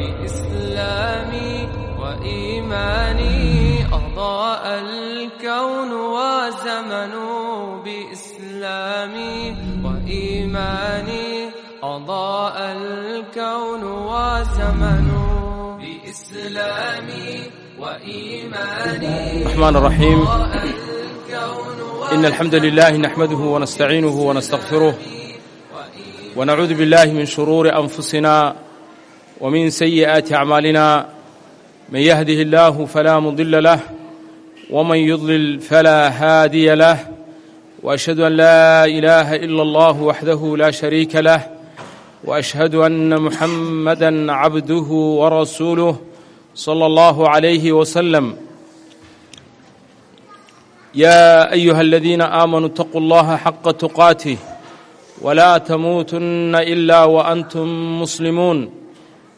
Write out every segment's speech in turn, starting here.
بإسلامي وإيماني أضاء الكون وزمن بإسلامي وإيماني أضاء الكون وزمن بإسلامي وإيماني الرحمن الرحيم إن الحمد لله نحمده ونستعينه ونستغفره ونعوذ بالله من شرور أنفسنا ومن سيئات أعمالنا من يهده الله فلا مضل له ومن يضلل فلا هادي له وأشهد أن لا إله إلا الله وحده لا شريك له وأشهد أن محمدا عبده ورسوله صلى الله عليه وسلم يا أيها الذين آمنوا اتقوا الله حق تقاته ولا تموتن إلا وأنتم مسلمون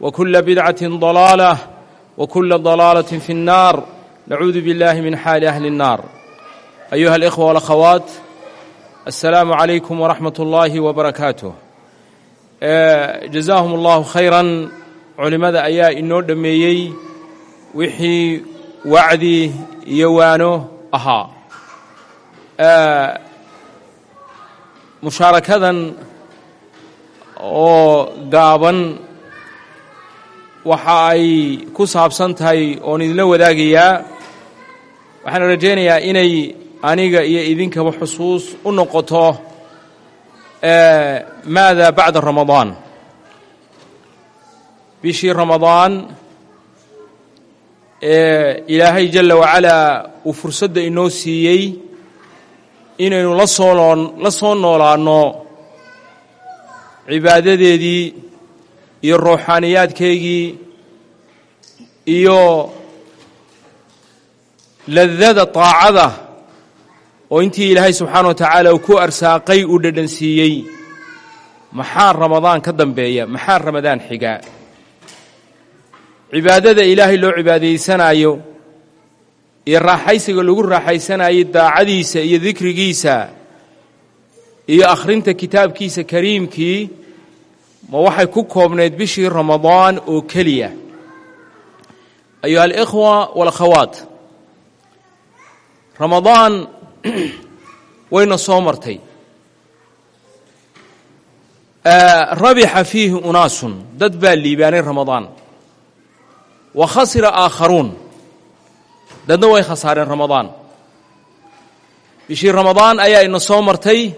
وكل بدعة ضلالة وكل ضلالة في النار نعوذ بالله من حال أهل النار أيها الإخوة والأخوات السلام عليكم ورحمة الله وبركاته جزاهم الله خيرا culimmada ayaa inoo dhammeeyey wixii wacdi iyo waano ahaa mushaarakadan oo gaaban waxa ay ku saabsan tahay oon idinla wadaagayaa waxaan rajaynayaa inay aniga iyo idinkaba xusuus u noqoto maada bacda ramadaan. Bishii ramadaan ee ilaahay jalla wacalaa uu fursadda inoo siiyey inaynu la soo la soo noolaanno cibaadadeedii iyo ruuxaaniyaadkeygii iyo ladada taacada oo intii ilaahay subxaana wa tacaala uu ku arsaaqay uu dhadhansiiyey. Maxaa ramadaan ka dambeeya? Maxaa ramadaan xigaa? Cibaadada ilaahay loo cibaadaysanaayo iyo raaxaysiga lagu raaxaysanayo daacadiisa iyo dikrigiisa iyo akhrinta kitaabkiisa kariimkii ma waxay ku koobnayd bishii ramadaan oo keliya. Ayuha alikhwa walakhawaat ramadaan wayna soo martay. Rabixa fiihi unaasun. Dad baa liibaanay ramadaan. Wa khasira aakharuun. Dadna way khasaareen ramadaan. Bishii ramadaan ayaa ina soo martay.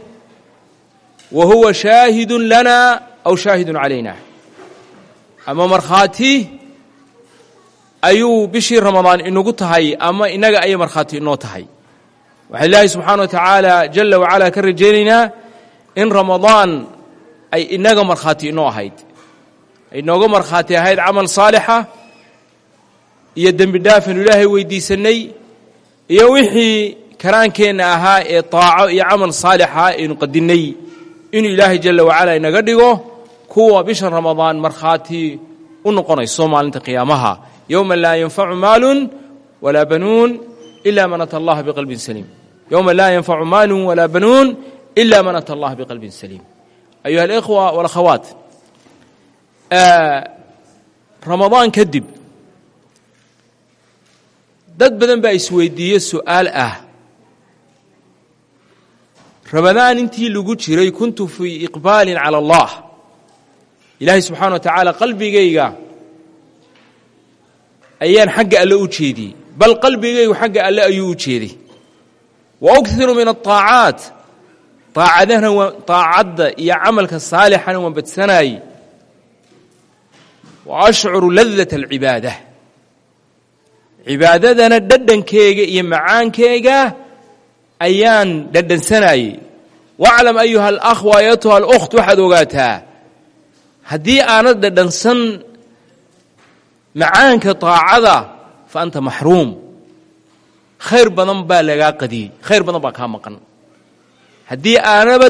Wa huwa shaahidun lana aw shaahidun calayna ama markhaati ayuu bishii ramadaan inagu tahay ama innaga ayay markhaati inoo tahay waxaa ilaahay subxaana wa tacaala jalla wacalaa ka rajaynaynaa in ramadaan ay inaga markhaati inoo ahayd ay inooga markhaati ahayd camal saalixa iyo dembi dhaafaynu ilaahay weydiisannay iyo wixii karaankeenna ahaa ee taaco iyo camal saalixa aynu qadinnay inuu ilaahay jalla wacala inaga dhigo kuwa bisha ramadaan markhaati u noqonayso maalinta qiyaamaha. Yowma laa yanfacu maalun walaa banuun ila man ata allaha biqalbin saliim. Yowma laa yanfacu maalun walaa banuun ila man ata allaha biqalbin saliim ayuha alikhwa walakhawaat ramadaan kadib dad badan baa isweydiiye su'aal ah. Ramadaan intii lagu jiray kuntu fii iqbaalin cala allah ilaahay subxaana wa tacaala qalbigayga ayaan xagga alle u jeediyey bal qalbigaygu xagga alle ayuu u jeeday wa ukhiru min aaacaat aacadana aacadda iyo camalka saalixana waan badsanaayey wa ashcuru ladat alcibaada cibaadadana dhadhankeega iyo macaankeyga ayaan dhadhansanayey waclam ayuha alakh waayatuha alukht waxaad ogaataa haddii aanad dhadhansan macaanka taacada fa anta maxruum khayr badan baa lagaa qadiyey. Khayr badan baa kaa maqan. Haddii aanaba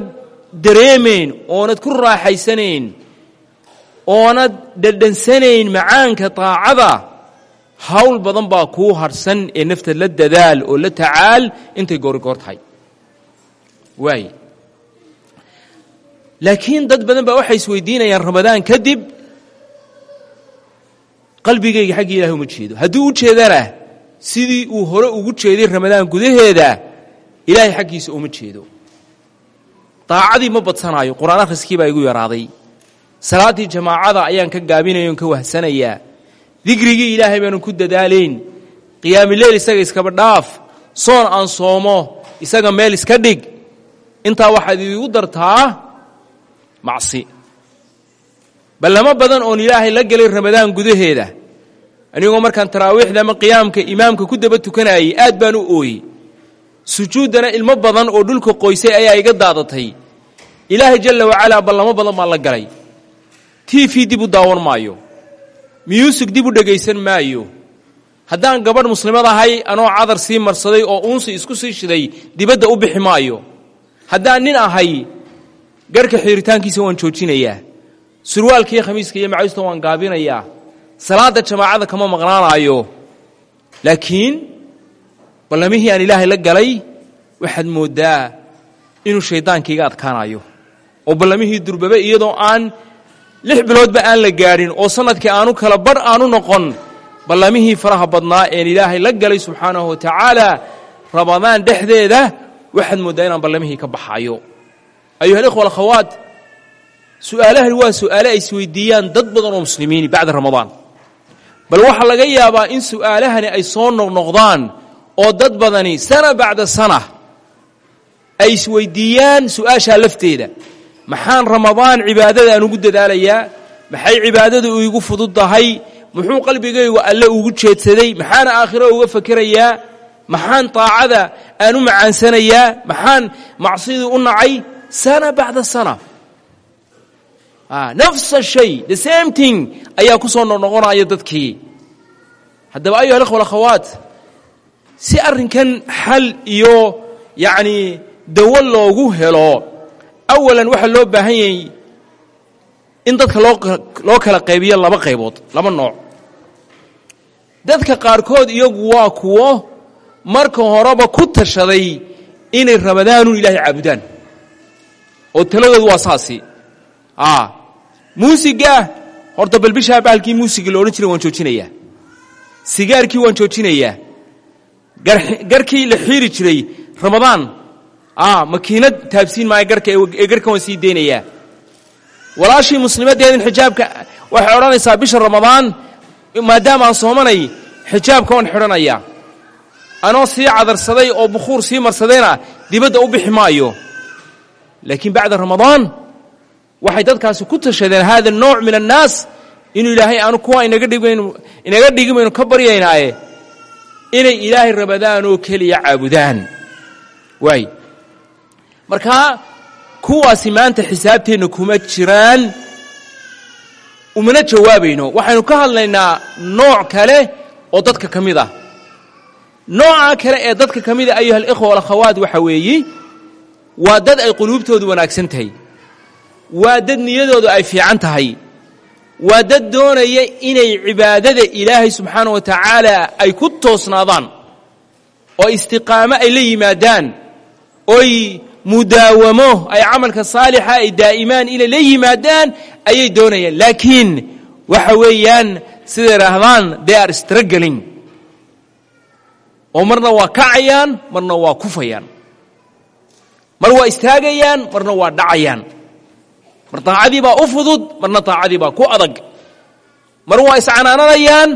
dareemayn oonad ku raaxaysanayn oonad dhadhansanayn macaanka taacada hawl badan baa kuu harhsan ee nafta la dadaal oo la tacaal intay goori goor tahay. Waay laakiin dad badan baa waxay isweydiinayaan ramadaan kadib qalbigayga xagga ilahay uma jeedo. Hadduu u jeedana sidii uu hore ugu jeeday ramadaan gudaheeda ilaahay xaggiisa uma jeedo. Daacadii ma badsanaayo qur'aan baa igu yaraaday. Salaaddii jamaacada ayaan ka gaabinaya on ka wahsanayaa dikrigii ilaahay baanu ku dadaalayn qiyaamileyl isaga iskaba dhaaf. Soon aan soomo isaga meel iska dhig. Intaa waxaad iigu dartaa macsi. Ballamo badan oon ilaahay la gelay ramadaan gudaheeda. Anigoo markaan taraawiixda ama qiyaamka imaamka ku daba tukanayay aad baan u ooyey. Sujuuddana ilmo badan oo dhulka qoysay ayaa iga daadatay. Ilaahay jalla wacalaa ballamo badan baan la galay. T v dib u daawan maayo. Miyuusig dib u dhegaysan maayo. Haddaan gabadh muslimad ahay anoo cadar sii marsaday oo uunsi isku sii shiday dibadda u bixi maayo. Haddaan nin ahay garhka xiiritaankiisa waan joojinayaa. Surwaalkiiyo khamiiska iyo macaysta waan gaabinayaa salaadda jamaacada kama maqnaanaayo. Laakiin ballamihii aan ilaahay la galay waxaad mooddaa inuu shayddaankiiga adkaanayo oo ballamihii durbabe iyadoo aan lix biloodba aan la gaadhin oo sannadkii aanu kala badh aanu noqon ballamihii faraha badnaa een ilaahay la galay subxaanahu wa tacaala ramadaan dhexdeeda waxaad mooddaa inaan ballamihii ka baxaayo ayuha alikhwa alakhawaat su'aalahani waa su'aale ay isweydiiyaan dad badan oo muslimiini bacda ramadaan bal waxaa laga yaabaa in su'aalahani ay soo noqnoqdaan oo dad badani sana bacda sana ay isweydiiyaan su'aashaa lafteeda maxaan ramadaan cibaadadaan ugu dadaalayaa maxay cibaadadu iigu fudud tahay muxuu qalbigaygu alle ugu jeedsaday maxaana aakhiro uga fakerayaa maxaan taacada aan u macaansanayaa maxaan macsidii u nacay sana bacda sana nafsa shay the same thing ayaa ku soo noqnoqonaya dadkii haddaba ayuha alikhwa alakhawaat si arrinkan xal iyo yacnii dawo loogu helo awalan waxaa loo baahan yahay in dadka loo loo kala qaybiyo laba qaybood laba nooc dadka qaarkood iyagu waa kuwo marka horeba ku tashaday inay ramadaanun ilaahay caabudaan oo taladoodu waa saasi. Muusiga horta bal bishaa bahalkii muusiga lo odhan jiray waan joojinayaa sigaarkii waan joojinayaa garkii la xiiri jiray ramadaan. Makiinad taabsiin maayo garka ee garkan waan sii deynayaa walaashii muslimaddeedin xijaabka waxay odhanaysaa bisha ramadaan maadaama aan soomanay xijaabka waan xidhanayaa anoo sii cadarsaday oo bukhuur sii marsadayna dibadda u bixi maayo laakiin bacda ramadaan waxay dadkaasi ku tashadeen haada nooc min annaas inuu ilaahay aanu kuwa inaga dhigmaynu inaga dhigi maynu ka baryaynaaye inay ilaahay ramadaanoo keliya caabudaan. Waay markaa kuwaasi maanta xisaabteenna kuma jiraan umana jawaabayno waxaynu ka hadlaynaa nooc kale oo dadka ka mid ah. Nooca kale ee dadka ka mida ayuha alikhwa walakhawaat waxa weeyi waa dad ay quluubtoodu wanaagsan tahay. Waa dad niyadoodu ay fiican tahay. Waa dad doonaya inay cibaadada ilaahay subxaana wa tacaala ay ku toosnaadaan. Oo istiqaamo ay la yimaadaan. Oy mudaawamo ay camalka saalixa ay daa'imaan inay la yimaadaan ayay doonayaan. Laakiin waxa weeyaan siday idhaahdaan they are struggling. Oo marna waa kacayaan marna waa kufayaan mar waa istaagayaan marna waa dhacayaan. Mar daacadii baa u fudud marna daacadii baa ku adag. Mar waa iscanaananayaan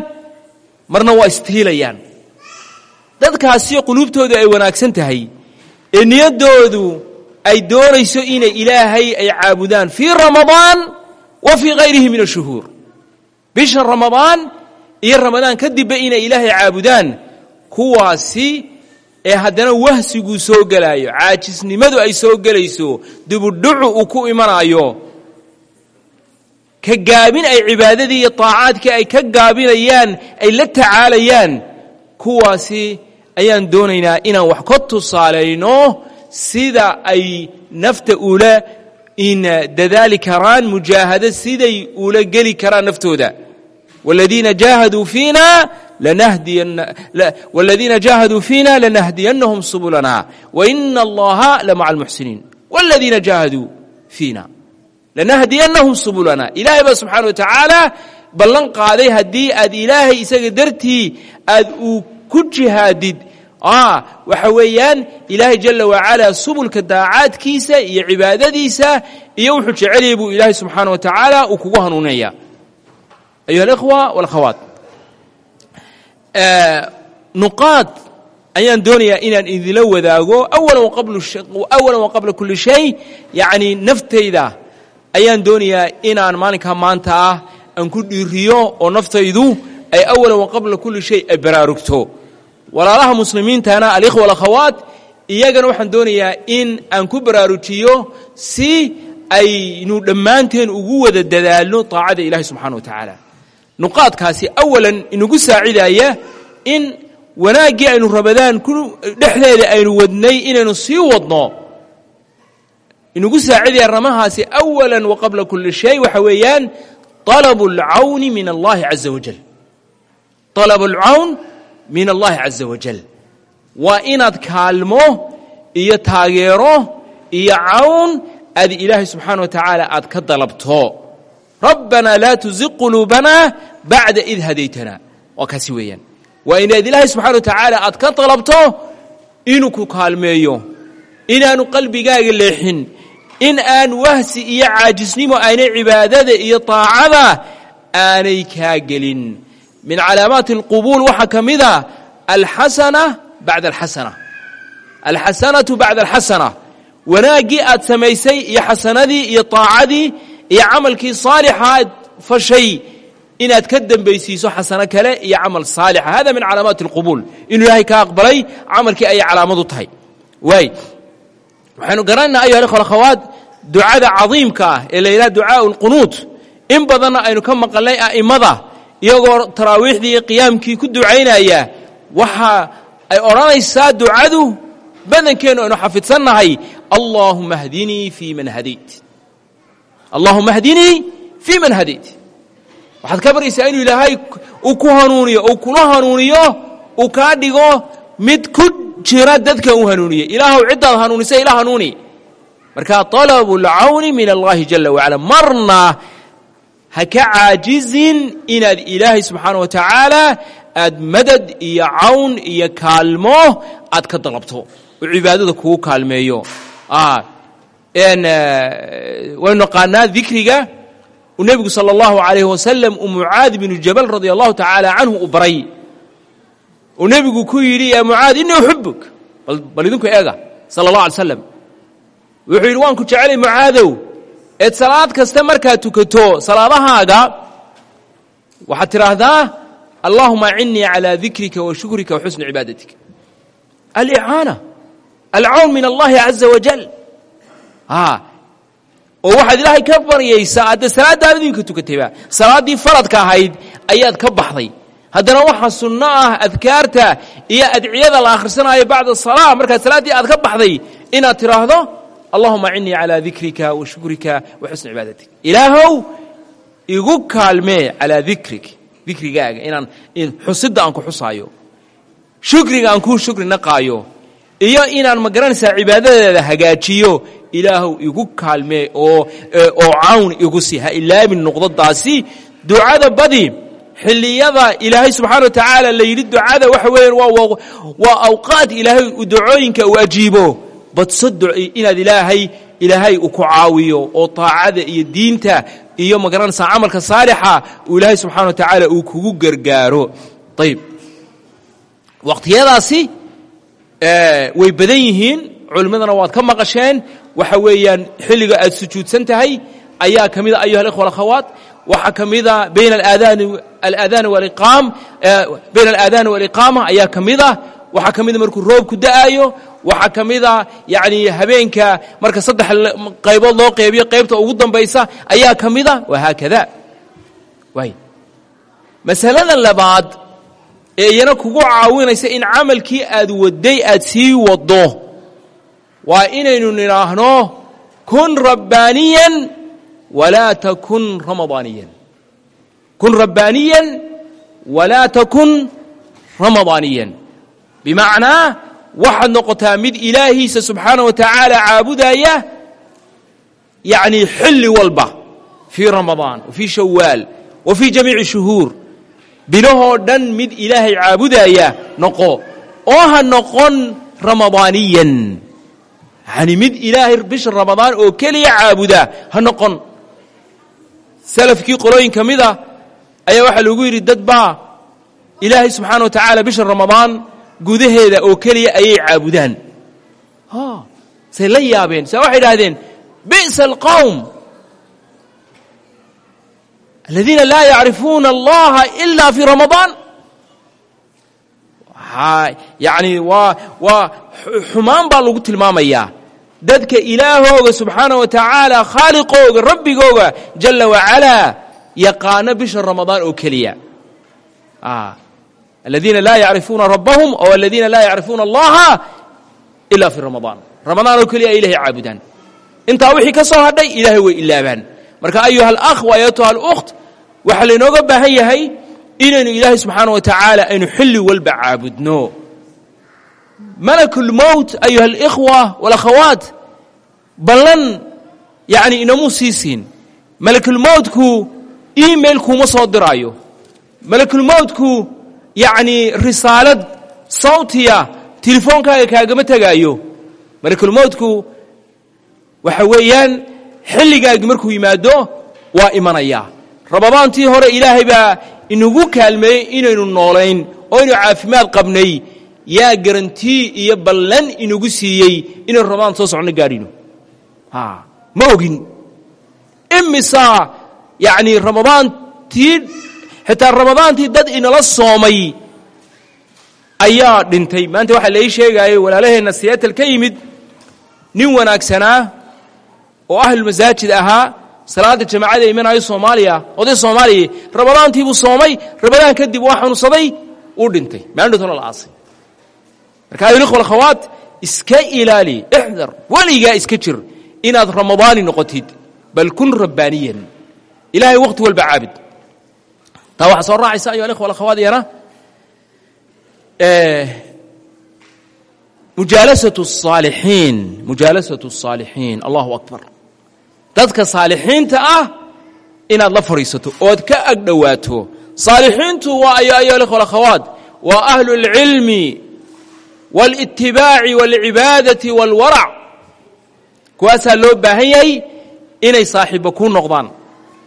marna waa istiilayaan dadkaasi quluubtoodu ay wanaagsan tahay ee niyaddoodu ay doonayso inay ilaahay ay caabudaan fii ramadaan wa fii hayrihi min ashuhuur bisha ramadaan iyo ramadaan kadibba inay ilaahay caabudaan kuwaasi ee haddana wahsiguu soo gelaayo caajisnimadu ay soo gelayso dibudhucu uu ku imanaayo ka gaabin ay cibaadadii iyo طaacaadkii ay ka gaabinayaan ay la tacaalayaan kuwaasi ayaan doonaynaa inaan wax ka tusaalayno sida ay nafta ula in dadaali karaan mujaahado siday ula geli karaan naftooda والذيina jaahaduu fiina والذiina jaahaduu fiina lanahdiyannahum subulana وإna اllaha lamaca الmuxsiniin والذiina jaahaduu fiina lanahdiyannahum subulana ilaahay baa subxaana wa tacaala ballan qaaday haddii aad ilaahay isaga dartii aad uu ku jihaadid waxa weeyaan ilaahay jala wacalaa subulka daacaadkiisa iyo cibaadadiisa iyo wuxuu jeceliyay buu ilaahay subxaana wa tacaala uu kugu hanuunaya ayuha alikhwa walakhawaat nuqaad ayaan doonayaa inaan idinla wadaago awalan wa qabla kulli shay yacnii naftayda ayaan doonayaa inaan maalinkaa maanta ah aan ku dhiiriyo oo naftaydu ay awalan wa qabla kulli shay ay baraarugto walaalaha muslimiintana alikhwa walakhawaat iyagana waxaan doonayaa in aan ku baraarujiyo si aynu dhammaanteen ugu wada dadaalno taacada ilahi subxana wa tacaala nuqaadkaasi awalan inagu saacidaaya in wanaaggii aynu rabadaan dhexdeeda aynu wadnay inaynu sii wadno. Inagu saacidaya ramahaasi awalan wa qabla kuli shay waxa weeyaan alabu alcawni min allahi caza wajal alabu alcawn min allahi caza wajal waa inaad kaalmo iyo taageero iyo cawn aad ilaahay subxaana wa tacaala aad ka dalabto rabbanaa laa tuziq quluubana bacda id hadaytana waa kaasi weeyaan waa inaad ilaahay subxana wa tacaala aad ka dalabto inuu ku kaalmeeyo inaanu qalbigaaga leexin in aan wahsi iyo caajisnimo aanay cibaadada iyo taacada aanay kaa gelin min calaamaati alqubuul waxaa ka mid a alxasana bacda alxasana alxasanatu bacda alxasana wanaaggii aad samaysay iyo xasanadii iyo taacadii iyo camalkii saalixa aad fashay inaad ka dembaysiiso xasano kale iyo camal saalixa hada min calaamaati alqubuul. Inuu ilaahay ka aqbalay camalkii ayay calaamadu tahay. Waay. Waxaynu garanaynaa ayuha ikhwa akhawaat ducada cadiimka ah ee la yidhaha ducaau lqunuut in badanna aynu ka maqalnay a'immada iyagoo taraawiixdii iyo qiyaamkii ku ducaynaya waxa ay odhanaysaa ducadu badankeennu aynu xafidsannahay allaahuma hdinii fii man hadayt allaahuma hdinii fii man hadayt waxaad ka baryaysaa inuu ilaahay uu ku hanuuniyo uu kula hanuuniyo uu kaa dhigo mid ku jira dadka uu hanuuniye. Ilaahuw ciddaad hanuunisay ila hanuuni. Marka طalabu اlcawni min allahi jala wacala. Marna ha ka caajizin inaad ilaahay subxaana wa tacaala aad madad iyo cawn iyo kaalmo aad ka dalabto. Oo cibaadada kugu kaalmeeyo waynu naqaanaa dikriga uu nebigu salى اllahu عalayh wasalam uu mucaad binu jabal radia allahu tacaala canhu u baray uu nebigu ku yidhi yaa mucaad inii uxibuk bal idinku eega sala اllah alay slam wuxuu yidhi waan ku jecelay mucaadow eed salaad kasta markaad tukato salaadahaaga waxaad tidhaahdaa allahuma acinnii calىa dikrika wa shukrika wa xusni cibaadatika alicaana alcawn min allahi caza wajal oo waxaad ilaahay ka baryaysaa hadda salaaddaada idinka tukatayba salaaddii faradka ahayd ayaad ka baxday. Haddana waxaa sunno ah adkaarta iyo adciyada la akhrisanaayo bacda salaa markaad salaaddii aad ka baxday inaad tidhaahdo allahuma acinnii calaa dikrika wa shukrika wa xusni cibaadatik. Ilaahow igu kaalmee calaa dikrik dikrigaaga inaan xusidda aan ku xusaayo shukriga aan kuu shukri naqaayo iyo inaan ma garanaysaa cibaadadeeda hagaajiyo ilaahow igu kaalmee oo cawn igu sii ha ilaamin noqdadaasi ducada badi xilliyada ilaahay subxaana wa tacaala la yidhi ducada waxa weeyaan waa awqaad ilaahay ducooyinka uu ajiibo. Badso inaad ilaahay ilaahay uu ku caawiyo oo taacada iyo diinta iyo ma garanaysaa camalka saalixa uu ilaahay subxana wa tacaala uu kugu gargaaro. Ayb waqtiyadaasi way badan yihiin. Culimmadana waad ka maqasheen. Waxa weeyaan xilliga aad sujuudsan tahay ayaa ka mida ayuha alikhwa alakhawaat waxaa ka mida bayna alaadaani waliqaama ayaa ka mida. Waxaa ka mida markuu roobku da'aayo. Waxaa ka mida habeenka marka saddex qaybood loo qeybiyo qaybta ugu dambaysa ayaa ka mida. Wahaakada masalada labaad ee kugu caawinaysa in camalkii aad waday aad sii wado waa inaynu nidhaahno kun rabbaaniyan walaa takun ramadaaniyan kun rabbaaniyan walaa takun ramadaaniyan bimacnaa waxaad noqotaa mid ilaahiisa subxaana wa tacaala caabudaya yacni xilli walba fii ramadaan wa fii shawaal wa fii jamiici shuhuur bilahoo dhan mid ilaahay caabudaya noqo. Oo ha noqon ramadaaniyan yani mid ilaahay bisha ramadaan oo keliya caabuda ha noqon. Salafkii qolooyin ka mida ayaa waxaa lagu yidhi dad baa ilaahay subxaana wa tacaala bisha ramadaan gudaheeda oo keliya ayay caabudaan. Say la yaabeen sa waxay idhahdeen bi'sa alqowm aladiina laa yacrifuuna allaha ila fii ramadaan yani waa waa xumaan baa lagu tilmaamayaa dadka ilaahooga subxaana wa tacaala khaaliqooga rabbigooga jala wacalaa yaqaano bisha ramadaan oo keliya aladiina laa yacrifuuna rabbahum o aladiina laa yacrifuuna allaha ila fii ramadaan ramadaan oo keliya ay ilahay caabudaan intaa wixii ka soo hadhay ilaahay way ilaabaan marka ayuha alakh wa ayatuha alukht waxaa laynooga baahan yahay inaynu ilaahay subxaana wa tacaala aynu xilli walba caabudno. Malakulmowt ayuha alikhwa walakhawaat ballan yacni inamuu sii siin malakulmowtku email kuuma soo diraayo. Malakulmowtku yacni risaalad sawtiya tilefoonkaaga kaagama tegaayo malakulmowtku waxa weeyaan xilligaagi markuu yimaado waa imanayaa ramadaantii hore ilaahay baa inagu kaalmeeyey inaynu noolayn oo aynu caafimaad qabnay. Yaa garantii iyo ballan inagu siiyey inaynu ramadaan soo socno gaadhino ma ogin. Imisaa yacni ramadaantii xitaa ramadaantii dad inala soomay ayaa dhintay. Maanta waxaa lai sheegaayay walaalaheenna seattle ka yimid nin wanaagsanaa oo ahlulmasaajid ahaa salaada jamaacada imanaayo soomaaliya oday soomaaliya ramadaantiibuu soomay ramadaan kadib waa xanuunsaday uu dhintay maandhotona la aasay marka ayulikhwa alkhawaat iska ilaali ixdar weligaa iska jir inaad ramadaani noqotid bal kun rabbaaniyan ilahay wakhti walba caabid taa waxaa soo raacaysa ayuha alikhwa alkhawaat iyana mujaalasatu الصaalixiin mujaalasatu الصaalixiin allahu akbar dadka saalixiinta ah inaad la fadhiisato ood ka ag dhowaato saalixiintu waa ayo ayuha alikhwa alakhawaat waa ahlu اlcilmi wاlitibaaci wاlcibaadati wاlwarac kuwaasaa loo baahan yahay inay saaxiibba kuu noqdaan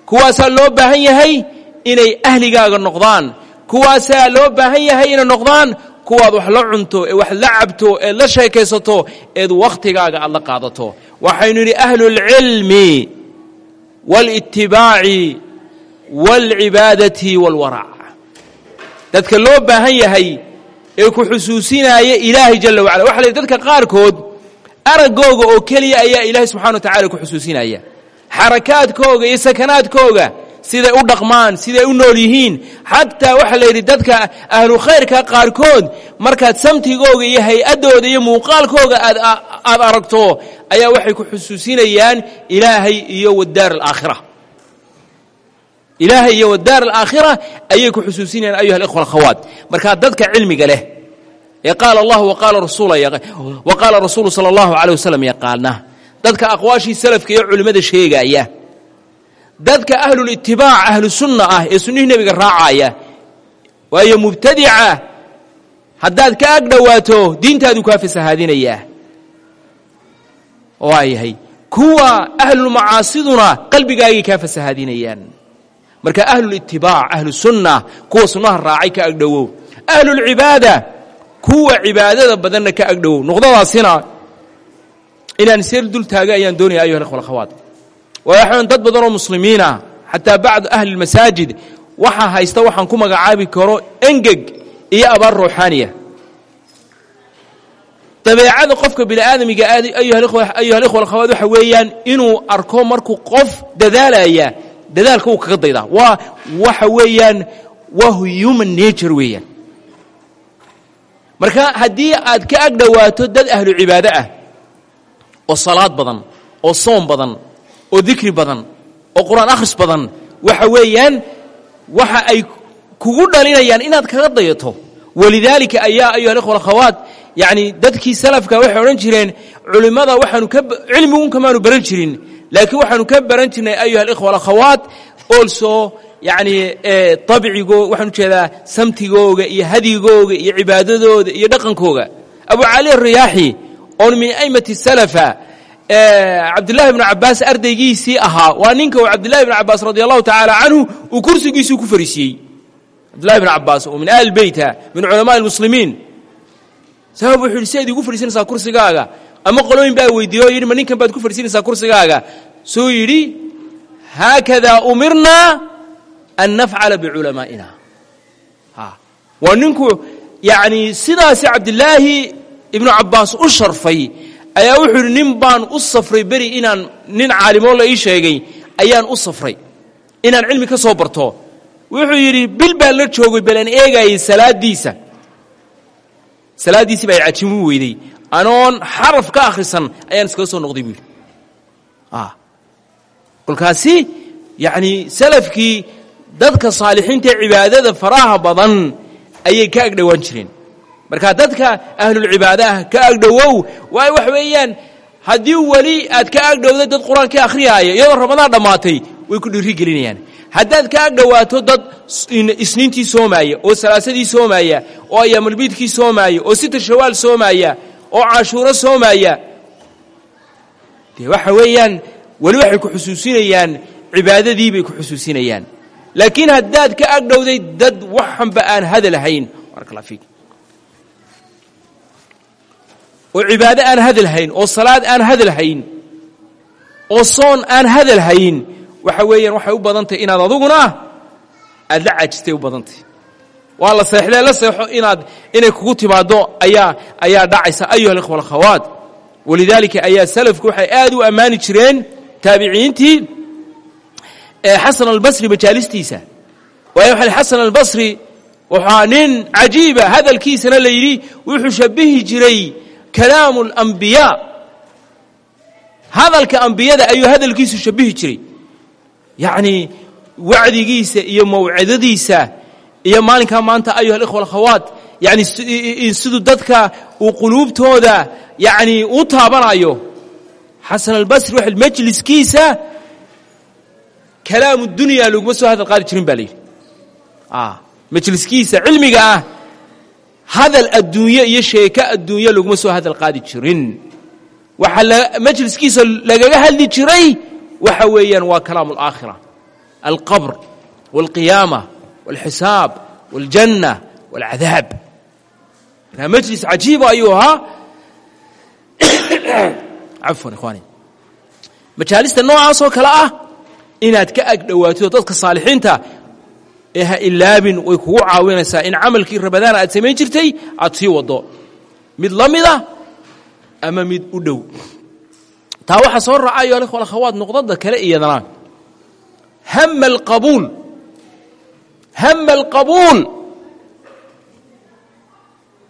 kuwaasaa loo baahan yahay inay ahligaaga noqdaan kuwaasaa loo baahan yahay inay noqdaan kuwaad wax la cunto ee wax la cabto eed la sheekaysato eed wakhtigaaga aad la qaadato waxaynu yidhi ahlulcilmi wاlitibaaci wاlcibaadati wاlwarac dadka loo baahan yahay ee ku xusuusinaaya ilaahay jala wacala waxa la yidhi dadka qaarkood araggooga oo keliya ayaa ilaahay subxana wa tacala ku xusuusinaya xarakaadkooga iyo sakanaadkooga siday u dhaqmaan siday u nool yihiin. Xataa waxaa la yidhi dadka ahlu khayrka qaarkood markaad samtigooga iyo hay'addooda iyo muuqaalkooga aad aragto ayaa waxay ku xusuusinayaan ilaahay iyo wadaar alaakhira ilaahay iyo wadaar alaakhira ayay ku xusuusinayaan ayuha alikhwa alkhawaat markaa dadka cilmiga leh ee qaala allah waqaala wa qaala rasuulu sala allahu calay wasalam yaqaana dadka aqwaashii salafka iyo culimmada sheegaaya dadka ahlulitibaac ahlu sunna ah ee sunnihii nebiga raacaya waayo mubtadica haddaad ka ag dhowaato diintaaduu kaa fasahaadinayaa waayahay kuwa ahlulmacaasiduna qalbigaagay kaa fasahaadinayaan. Marka ahlulitibaac ahlu sunna kuwa sunnaha raacay ka agdhowow ahlulcibaada kuwa cibaadada badanna ka agdhowow nuqdadaasina inaan seer dul taaga ayaan doonaya ayuha ikhwa alkhawaat waayo dad badan oo muslimiinah xataa bacdu ahli lmasaajid waxaa haysta waxaan ku magacaabi karo engeg iyo abaar ruuxaaniya. Dabeecada qofka bini aadamiga ayuha alikhwa alkhawaad waxa weeyaan inuu arko markuu qof dadaalaya dadaalka uu kaga daydaa. Waa waxa weeyaan waa human nature weeyaan. Marka haddii aad ka ag dhowaato dad ahlu cibaado ah oo salaad badan oo soom badan oo dikri badan oo qur'aan akhris badan waxa weeyaan waxa ay kugu dhalinayaan inaad kaga dayato. Walidaalika ayaa ayuha alikhwa alkhawaat yacni dadkii salafka waxay odhan jireen culimmada waxaanu ka cilmigun kamaanu baran jirin. Laakiin waxaanu ka baran jirnay ayuha alikhwa alakhawaat also yacni dabcigo waxaan u jeedaa samtigooga iyo hadigooga iyo cibaadadooda iyo dhaqankooga. Abu cali ariyaaxi oon min aimati salafa cabdullahi bnu cabbaas ardaygiisii ahaa. Waa ninka uu cabdullahi bnu cabbaas radi allahu tacaala canhu uu kursigiisuu ku fariisiiyey cabdullahi bnu cabbaas oo min ahli beyta min culamaai almuslimiin sabab wuxuu yidhi si aad igu fadhiisanaysaa kursigaaga. Ama qolooyin baa weydiiye oo yidhi ma ninkan baad ku fadhiisanaysaa kursigaaga. Suu yidhi haakadaa umirnaa an nafcala biculamaa'ina. Waa ninku yacni sidaasi cabdilaahi ibnu cabbaas u sharfay ayaa wuxuu yidhi nin baan u safray beri inaan nin caalimoo la ii sheegay ayaan u safray. Inaan cilmi ka soo barto. Wuxuu yidhi bil baan la joogay balan eegaayay salaaddiisa salaaddiisii baa cajimu weyday. Anoon xaraf ka akhrisan ayaan iskaga soo noqday buu yidhi. Kolkaasi yacni salafkii dadka saalixiinta ee cibaadada faraha badan ayay ka agdhowaan jireen marka dadka ahlulcibaado ah ka agdhowow waayo wax weeyaan haddii weli aad ka agdhowday dad qur'aankii akhriyaaya iyadoo ramadaan dhammaatay way ku dhiiri gelinayaan haddaad ka agdhowaato dad isniintii soomaaya oo salaasadii soomaaya oo ayaamulbiidkii soomaaya oo sita shawaal soomaaya oo cashuuro soomaaya dee waxa weeyaan weli waxay ku xusuusinayaan cibaadadii bay ku xusuusinayaan. Laakiin haddaad ka agdhowday dad waxanba aan hadalhayn oo cibaado aan hadalhayn oo salaad aan hadalhayn oo soon aan hadalhayn waxa weeyaan waxay u badantahy inaad aduguna aad la caajistay u badantay. Waa la seexdee la seexo inaad inay kugu timaaddo ayaa ayaa dhacaysa ayuha alikhwa alkhawaat walidaalika ayaa salafku waxay aad u ammaani jireen taabiciintii xasan albasri majaalistiisa. Waayo xasan albasri waxaa nin cajiiba hadalkiisana la yidhi wuxuu shabihi jiray kalaamu alambiyaa hadalka ambiyada ayuu hadalkiisu shabihi jiray. Yacnii wacdigiisa iyo mawcidadiisa iyo maalinkaa maanta ayuha alikhwa alkhawaat yani siduu dadka uu quluubtooda yacnii u taabanayo xasan albasri wax majliskiisa kalaamu dunya laguma soo hadal qaadi jirin baa la yidhi. Majliskiisa cilmiga ah hadal adduunye iyo sheeko adduunye laguma soo hadal qaadi jirin waxaa majliskiisa lagaga hadli jiray waxa weeyaan waa kalaamu alaakhira alqabr wاlqiyaama wاlxisaab wاljanna wاlcadaab markaa majlis cajiiba ayuu ahaa cafwan ikhwaani majaalista noocaasoo kale ah inaad ka ag dhowaatido dadka saalixiinta ee ha ilaabin way kugu caawinaysaa in camalkii ramadaan aad samayn jirtay aad sii waddo. Mid la mida ama mid u dhow. Taa waxaa soo raacayo alikhwa alkhawaat nuqdada kale iyadana. Hama alqabuul. Hama alqabuul.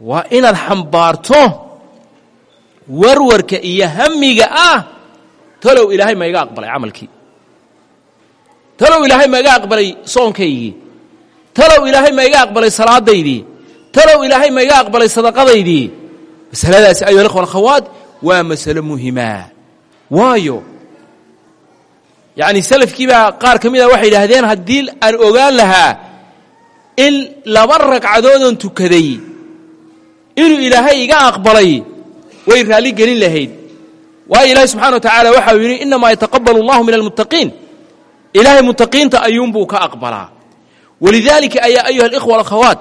Waa inaad xambaarto warwarka iyo hamiga ah talow ilaahay ma iga aqbalay camalkii. Talow ilaahay ma iga aqbalay soonkaygii talow ilaahay ma iga aqbalay salaadaydii? Talow ilaahay ma iga aqbalay sadaqadaydii? Masaladaasi ayuha alikhwa alkhawaat waa masalo muhimaa waayo yacni salafkii baa qaar ka mid a waxay yidhaahdeen aan ogaan lahaa in laba ragcadoodan tukaday inuu ilaahay iga aqbalay way raalli gelin lahayd. Waayo ilaahay subxana wa tacaala waxa uu yidhi innamaa yataqabalu allahu min almuttaqiin ilaahay muttaqiinta ayuunbuu ka aqbalaa walidaalika ayaa ayuha alikhwa alakhawaat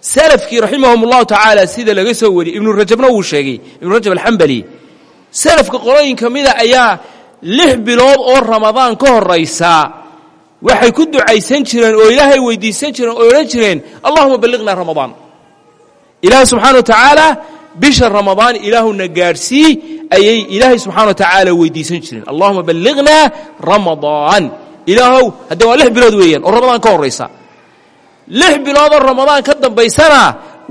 salafkii raximahum allahu tacaala sida laga soo wariyey ibnu rajabna wuu sheegay ibnu rajab alxambali salafka qolooyin ka mida ayaa lix bilood oo ramadaan ka horaysa waxay ku ducaysan jireen oo ilaahay weydiisan jireen oo odhan jireen allahuma balliqnaa ramadaan ilaahay subxana wa tacaala bisha ramadaan ilaahuna gaadhsii ayay ilaahay subxana wa tacaala weydiisan jireen allahuma balliqnaa ramadaan ilaahow hadde waa lix bilood weeyaan oo ramadaan ka horraysa lix biloodoo ramadaan ka dambaysana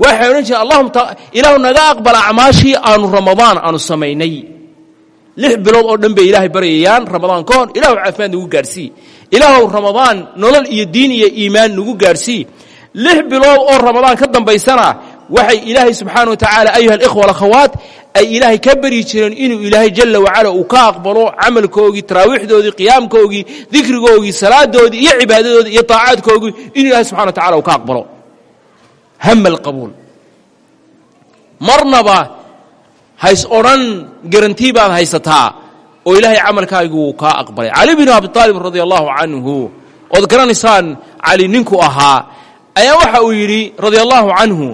waxay odhan jireen allahuma ilaahu naga aqbal acmaashii aanu ramadaan aanu samaynay. Lix bilood oo dhan bay ilaahay baryayaan ramadaan ka hor ilahu caafimaad nagu gaadhsii ilaahow ramadaan nolol iyo diin iyo iimaan nagu gaadhsii lix bilood oo ramadaan ka dambaysana waxay ilaahay subxaana wa tacaala ayuha alikhwa alakhawaat ay ilaahay ka baryi jireen inuu ilaahay jalla wacala uu ka aqbalo camalkoogii taraawiixdoodii qiyaamkoogii dikrigoogii salaadoodii iyo cibaadadoodii iyo taacaadkoogii inuu ilahay subxana wa tacala uu ka aqbalo. Hama alqabuul. Marnaba hays odhan garantii baad haysataa oo ilaahay camalkaagii wuu kaa aqbalay. Cali binu abi aalib radia allahu canhu ood garanaysaan cali ninku ahaa. Ayaa waxa uu yidhi radia allahu canhu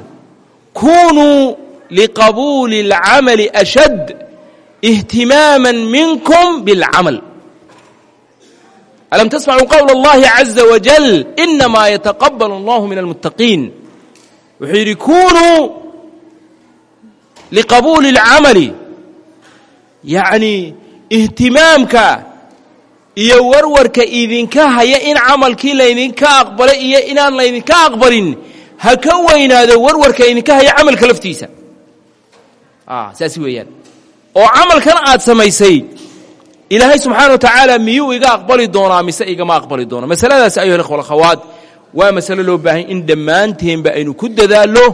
kunuu liqabuuli اlcamali ashad ihtimaama minkum biاlcamal alam tasmacuu qowla اllahi caza wajal inamaa yataqabal allahu min almuttaqiin wuxuu yidhi kunuu liqabuuli اlcamali yacnii ihtimaamka iyo warwarka idinka haya in camalkii laydinka aqbalay iyo inaan laydinka aqbalin ha ka weynaado warwarka idinka haya camalka laftiisa. Saas weeyaan. Oo camalkan aad samaysay ilaahay subxaana wa tacaala miyuu iga aqbali doonaa mise igama aqbali doona masaladaas ayuha ikhwa alakhawaat waa masalo loo baahay in dhammaanteenba aynu ku dadaallo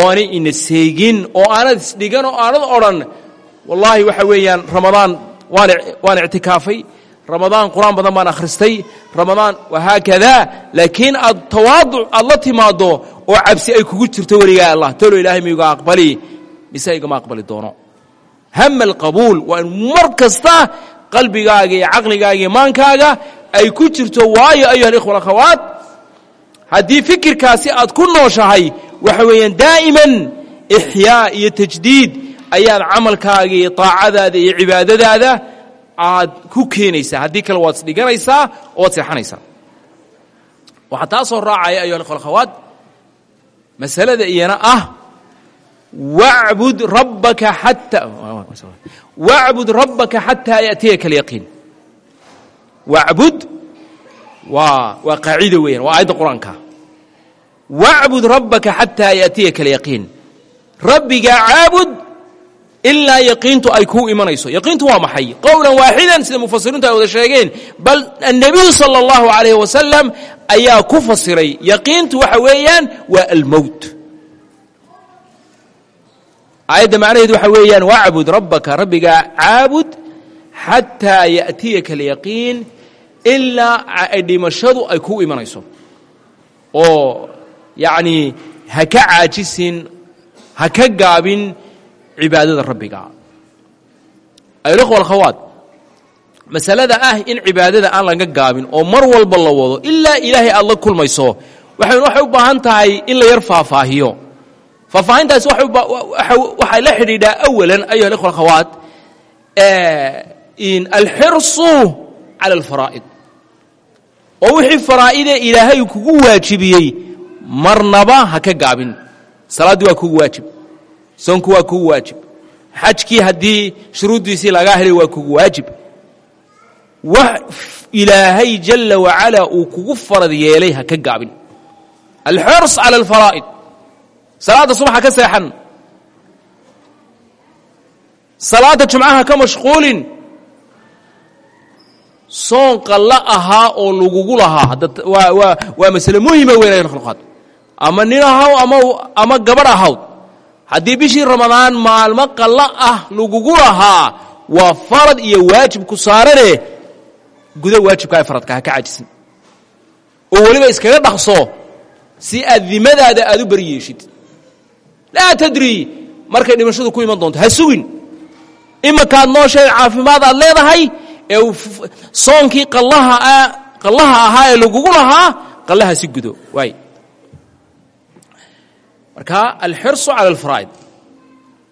oonay ina seegin oo aanad isdhigan oo aanad odhan. Wallaahi waxa weeyaan ramadaan waan waan ictikaafay ramadaan qur'aan badan baan akhristay. Ramadaan wahaakadaa laakiin aad tawaaduc aad la timaaddo oo cabsi ay kugu jirto weligaa allah. Talo ilaahay miyuga aqbali. Mise igama aqbali doono. Hama alqabuul waa in mar kasta qalbigaaga iyo caqligaaga iyo maankaaga ay ku jirto waayo ayuha alikhwa alakhawaat haddii fikirkaasi aad ku nooshahay waxa weeyaan daa'iman ixyaa iyo tajdiid ayaad camalkaaga iyo taacadaada iyo cibaadadaada aad ku keenaysaa haddii kale waad isdhiganaysaa oo waad seexanaysaa. Waxaa taasoo raacaya ayuha alikhwa alakhawaat masalada iyana ah wacbud rabbaka xataa wacbud rabbaka xataa yaأtiyaka alyaqiin. Wacbud waa waa qaacida weeyaan waa aayadda qur'aanka. Rabbaka xataa yaأtiyaka alyaqiin. Rabbigaa caabud ilaa yaqiintu ay kuu imanayso. Yaqiintu waa maxay? Qowlan waaxidan sida mufasiriintu ay wada sheegeen bal annabiyu sala allahu calayh wasalam ayaa ku fasiray yaqiintu waxa weeyaan waa almowt aayadda macnaheedu waxa weeyaan wacbud rabbaka rabbigaa caabud xataa ya'tiyaka alyaqiin ilaa dhimashadu ay kuu imanayso. Oo yacnii ha ka caajisin ha ka gaabin cibaadada rabbiga. Ayukhwa alkhawaat masalada ah in cibaadada aan laga gaabin oo mar walba la wado ilaa ilaahay aad la kulmayso waxay waxay u baahan tahay in la yar faahfaahiyo. Faahfaahintaasi waxay la xidhiidhaa awalan ayuha alikhwa alkhawaat alxirsu cala alfaraa'id. Oo wixii faraa'idee ilaahay kugu waajibiyey marnaba ha ka gaabin. Salaaddii waa kugu waajib soonku waa kugu waajib. Xajkii haddii shuruuddiisii lagaa helay waa kugu waajib. Wax ilaahay jalla wacalaa uu kugu farad yeelay ha ka gaabin. Alxirs cala alfaraa'id. Salaadda subaxa ka seexan. Salaadda jumcaha ka mashquulin. Soon qalla ahaa oo lagugu lahaa waa masale muhima weyn khalqaad ama nin ahaw ama ama gabadh ahawd haddii bishii ramadaan maalmo qalla ah lagugu lahaa waa farad iyo waajib ku saarane gudo waajibkaa faradka ha ka cajisin oo weliba iskaga dhaqso si aad dimadaada aad u beri yeeshid. Laa tadri markay dhimashadu ku iman doonto ha sugin. Imankaad nooshahay caafimaad aad leedahay ee soonkii qallaha ahaa ee lagugu lahaa qallaha si gudo. Waay marka alxirsu cala alfaraa'id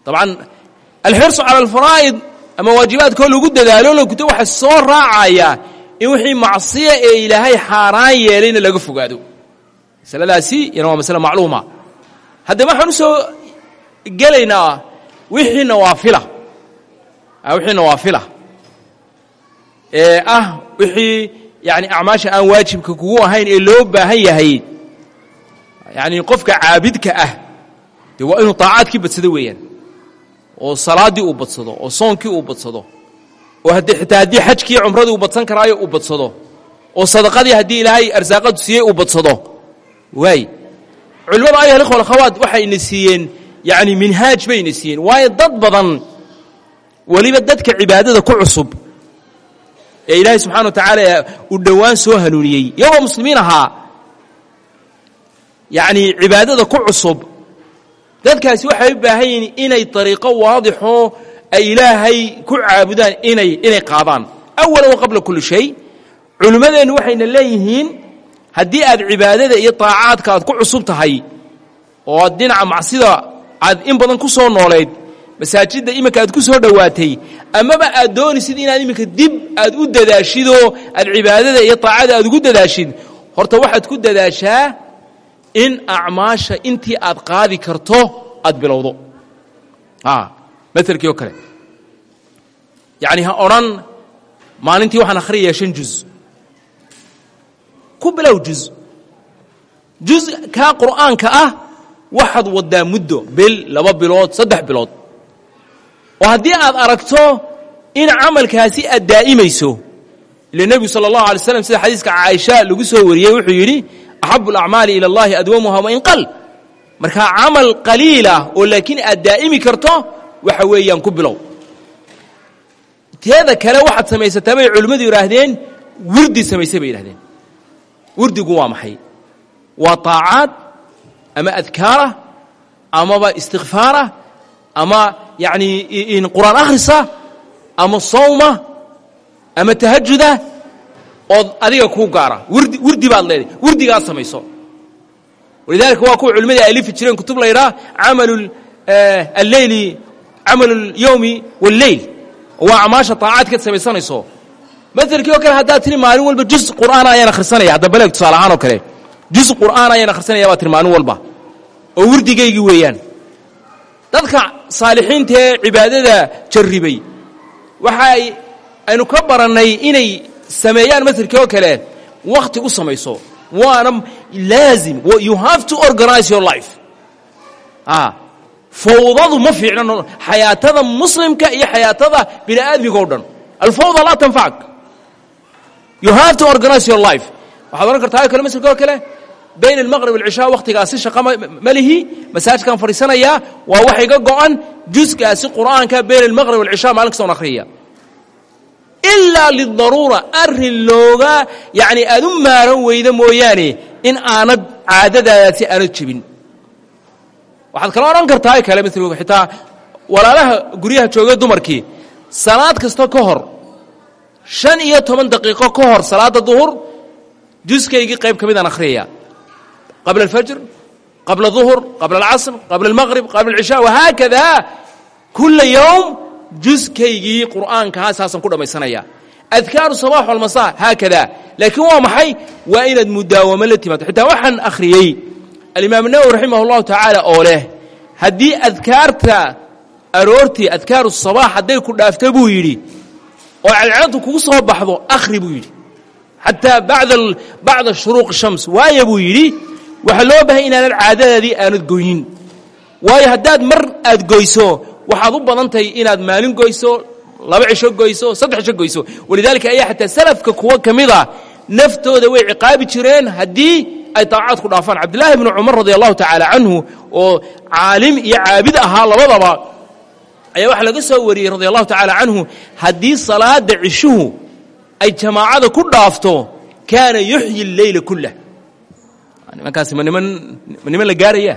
dabcan alxirsu cala alfaraa'id ama waajibaadkoo lagu dadaalo laguto waxa soo raacaya in wixii macsiya ee ilaahay xaaraan yeelayna laga fogaado. Masaladaasi iyana waa masale macluuma. Haddaba waxaan u soo gelaynaa wixii nawaafila. Wixii nawaafila. Ee ah wixii yani acmaasha aan waajibka kugu ahayn ee loo baahan yahay yani qofka caabidka ah dee waa inuu طaacaadkii badsado weeyaan oo salaaddii uu badsado oo soonkii uu badsado oo xitaa haddii xajkii cumradii uu badsan karaayo uu badsado oo sadaqadii haddii ilaahay arsaaqadu siiyey uu badsado. Waay. Culimmada ayuha ikhwa alkhawaat waxayna siiyeen yani minhaaj bayna siiyeen waayo dad badan weliba dadka cibaadada ku cusub ee ilaahay subxana wa tacaala uu dhowaan soo hanuuniyey iyagoo muslimiin ahaa yacnii cibaadada ku cusub. Dadkaasi waxay u baahan yihiin inay dariiqo waadixoo ay ilaahay ku caabudaan inay inay qaadaan. Awalan wa qabla kulli shay. Culimmadeennu waxayna leeyihiin haddii aad cibaadada iyo daacaadka aad ku cusub tahay oo aad dhinaca macsida aad in badan ku soo noolayd masaajidda iminka aad ku soo dhowaatay amaba aad doonaysid inaad iminka dib aad u dadaashidoo aad cibaadada iyo daacada aad ugu dadaashid horta waxaad ku dadaashaa in acmaasha intii aad qaadi karto aad bilowdo. Maalkii oo kale. Yacni ha odhan maalintii waxaan akhriyayaa shan juz. Ku bilow juz. Juz kaa qur'aanka ah waxaad waddaa muddo bil laba bilood saddex bilood. Oo haddii aad aragto in camalkaasi aad daa'imayso ile nebigu sala allahu alay sida xadiiska caaisha lagu soo wariyey wuxuu yidhi axabu alacmaali ila allahi adwamuha wain qal markaa camal qaliilah oo laakiin aad daa'imi karto waxa weeyaan ku bilow teeda kale waxaad samaysataa bay culimmadu yidhaahdeen wirdi samaysay bay yidhahdeen wirdigu waa maxay waa طaacaad ama adkaarah amaba istikfaarah ama yacnii qur'aan akhrisa ama sawma ama tahajuda ood adiga kuu gaara. Wirdi wirdi baad leedahay. Wirdigaa samayso. Walidaalika waa kuwa culimmadi alifi jireen kutub laydhaa amalu eh, alleyli camalu اlyowmi wاlleyl waa amaasha taacaadkeed samaysanayso. Maalkii oo kale haddaad tiri maalin walba juz qur'aan ayaan akhrisanaya. Hadda baleeg tusaale ahaan oo kale. Juz qur'aan ayaan akhrisanaya baa tiri maalin walba. Oo wirdigaygii weeyaan. Dadka saalixiintaee cibaadada jarribay. Waxay aynu ka barannay inay sameeyaan maelkii oo kale wakhti u samayso. Waana laazim. You have to organize your life. Fawdadu ma fiicna xayaatada muslimka iyo xayaatada bini aadmiga o dhan. Alfawda laa tanfacak you have to organize your life. Waxaad odhan kartaa kale maslka oo kale bayn almaqrib walcishaa wakhtigaasi shaqa ma lihi. Masaajidkaan fadhiisanayaa waa wax iga go'an. Jusgaasi qur'aanka bayn almaqrib walcishaa maalin kasta on akhriyaya ilaa lidaruura arrin looga yacni aad u maaran weyda mooyaane in aanad caadadaadaasi aanad jebin. Waxaad kala odhan kartaa kale ml xitaa walaalaha guryaha jooga dumarkii salaad kasta ka hor shan iyo toban daqiiqo ka hor salaadda duhur juskaygii qayb ka midaan akhriyaya qabla alfajr qabla duhur qabla alcasr qabla almaqrib qabla alcishaa wahaakada kula yowm juskaygii qur'aankaa saasaan ku dhammaysanaya adkaaru sabax walmasa haakada. Laakiin waa maxay? Waa inaad mudaawamo la timaado. Xitaa waxaan akhriyey alimaam nawowi raximah اllahu tacaala oo leh haddii adkaarta aroortii adkaaru sabaax hadday ku dhaafto buu yidhi oo cadceeddu kugu soo baxdo akhri buu yidhi. Xataa bacda shuruuq shams waaya buu yidhi waxaa loo bahay inaanad caadadaadii aanad goynin. Waayo haddaad mar aad goyso waxaad u badan tahay inaad maalin goyso laba cisho goyso saddex cisho goyso. Walidaalika ayaa xataa salafka kuwa ka mida naftooda way ciqaabi jireen haddii ay daacaad ku dhaafaan. Cabdillaahi bnu cumar radi allahu tacaala canhu oo caalim iyo caabid ahaa labadaba ayaa waxaa laga soo wariyey radi allahu tacaala canhu haddii salaada cishuhu ay jamaacada ku dhaafto kaana yuxyi اleyla kulah nimankaasi ma niman ma niman la gaaraya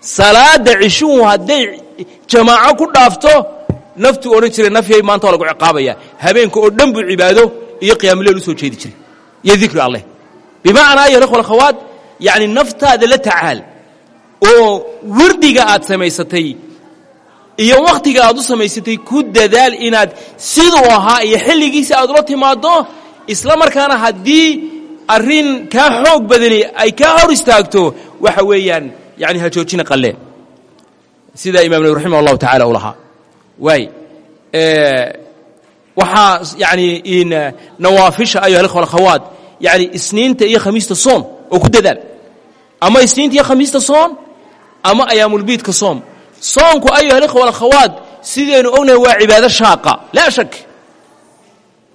salaada cishuhu hadday jamaaco ku dhaafto naftuu odhan jiray nafyay maanta waa lagu ciqaabaya. Habeenka oo dhan buu cibaado iyo qiyaamuleyl u soo jeedi jiray. Iyo dikri alleh. Bimacnaa ayuha ikhwa alkhawaat yacni naftaada la tacaal oo wardiga aad samaysatay iyo wakhtiga aad u samaysatay ku dadaal inaad siduu ahaa iyo xilligiisa aad ula timaaddo isla markaana haddii arrin kaa xoog badani ay kaa hor istaagto waxa weeyaan yani ha joojina qalle sida imam nawi raximah allahu tacala u lahaa. Waay waxaa yani in nawaafisha ayuha alikhwa alkhawaat yani isniinta iyo khamiista soon oo ku dadaal. Ama isniinta iyo khamiista soon ama ayaamulbiidka soom. Soonku ayuha alikhwa alkhawaat sidaynu ognahay waa cibaado shaaqa. Laa shak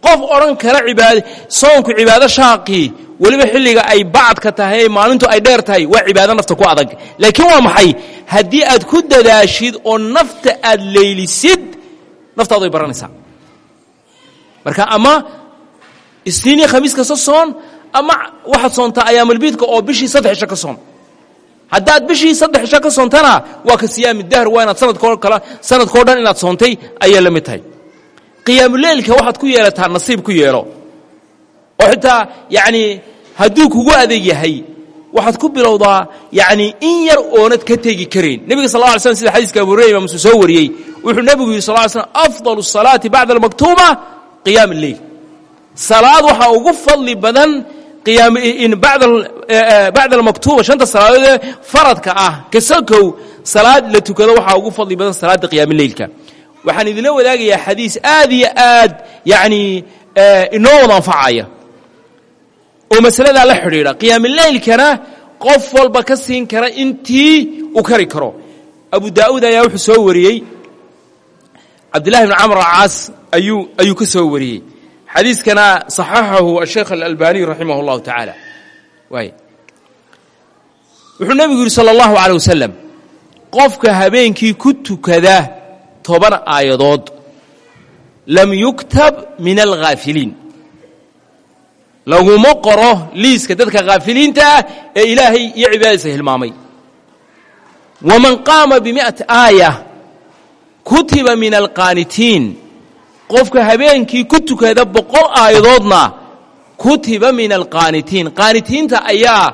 qof odhan kara cibaad soonku cibaado shaaqii weliba xilliga ay bacadka tahay maalintu ay dheer tahay waa cibaado nafta ku adag. Laakiin waa maxay? Haddii aad ku dadaashid oo nafta aad leylisid naftaadu ay baranaysaa. Marka ama isniin iyo khamiis kasta soon ama waxaad soontaa ayaamulbiidka oo bishii saddex isho ka soon. Haddaad bishii saddex isho ka soontana waa ka siyaami dahr waa inaad sanadko kale sanadkao dhan inaad soontay ayay la mid tahay qiyaamuleylka waxaad ku yeelataa nasiib ku yeelo. Oo xitaa yacnii hadduu kugu adeeg yahay waxaad ku bilowdaa yacnii in yar oonad ka tegi karayn nebiga sal la alay slam sida xadiiska abu hurayra imaam muslim soo wariyey. Wuxuu nebigu yidhi sal ly slm afdalu salaati bacda almaktuuba qiyaam alleyl salaad waxaa ugu fadli badan e, e, bacda almaktuuba shanta salaadood ee faradka ah ka sokow salaad la tukado waxaa ugu fadli badan salaadda qiyaamleylka waxaan idinla wadaagayaa xadiis aad iyo aad yacnii inoo wada anfacaya oo masaladaa la xidhiidha qiyaamileylkana qof walba ka siin kara intii uu kari karo abu daa'uud ayaa wuxuu soo wariyey cabdillahi bn camr alcaas ayuu ayuu ka soo wariyey xadiiskana صaxaxahu asheekh alalbaniy raximah اllahu tacaala waay wuxuu nebigu yidhi salى اllahu alيه wasalam qofka habeenkii ku tukada toban aayadood. Lam yuktab min alghaafiliin laguma qoro liiska dadka haafiliinta ah ee ilaahay iyo cibaadadiisa hilmaamay. Waman qaama bimiئati aaya kutiba min alqaanitiin qofka habeenkii ku tukada boqol aayadoodna kutiba min alqaanitiin qaanitiinta ayaa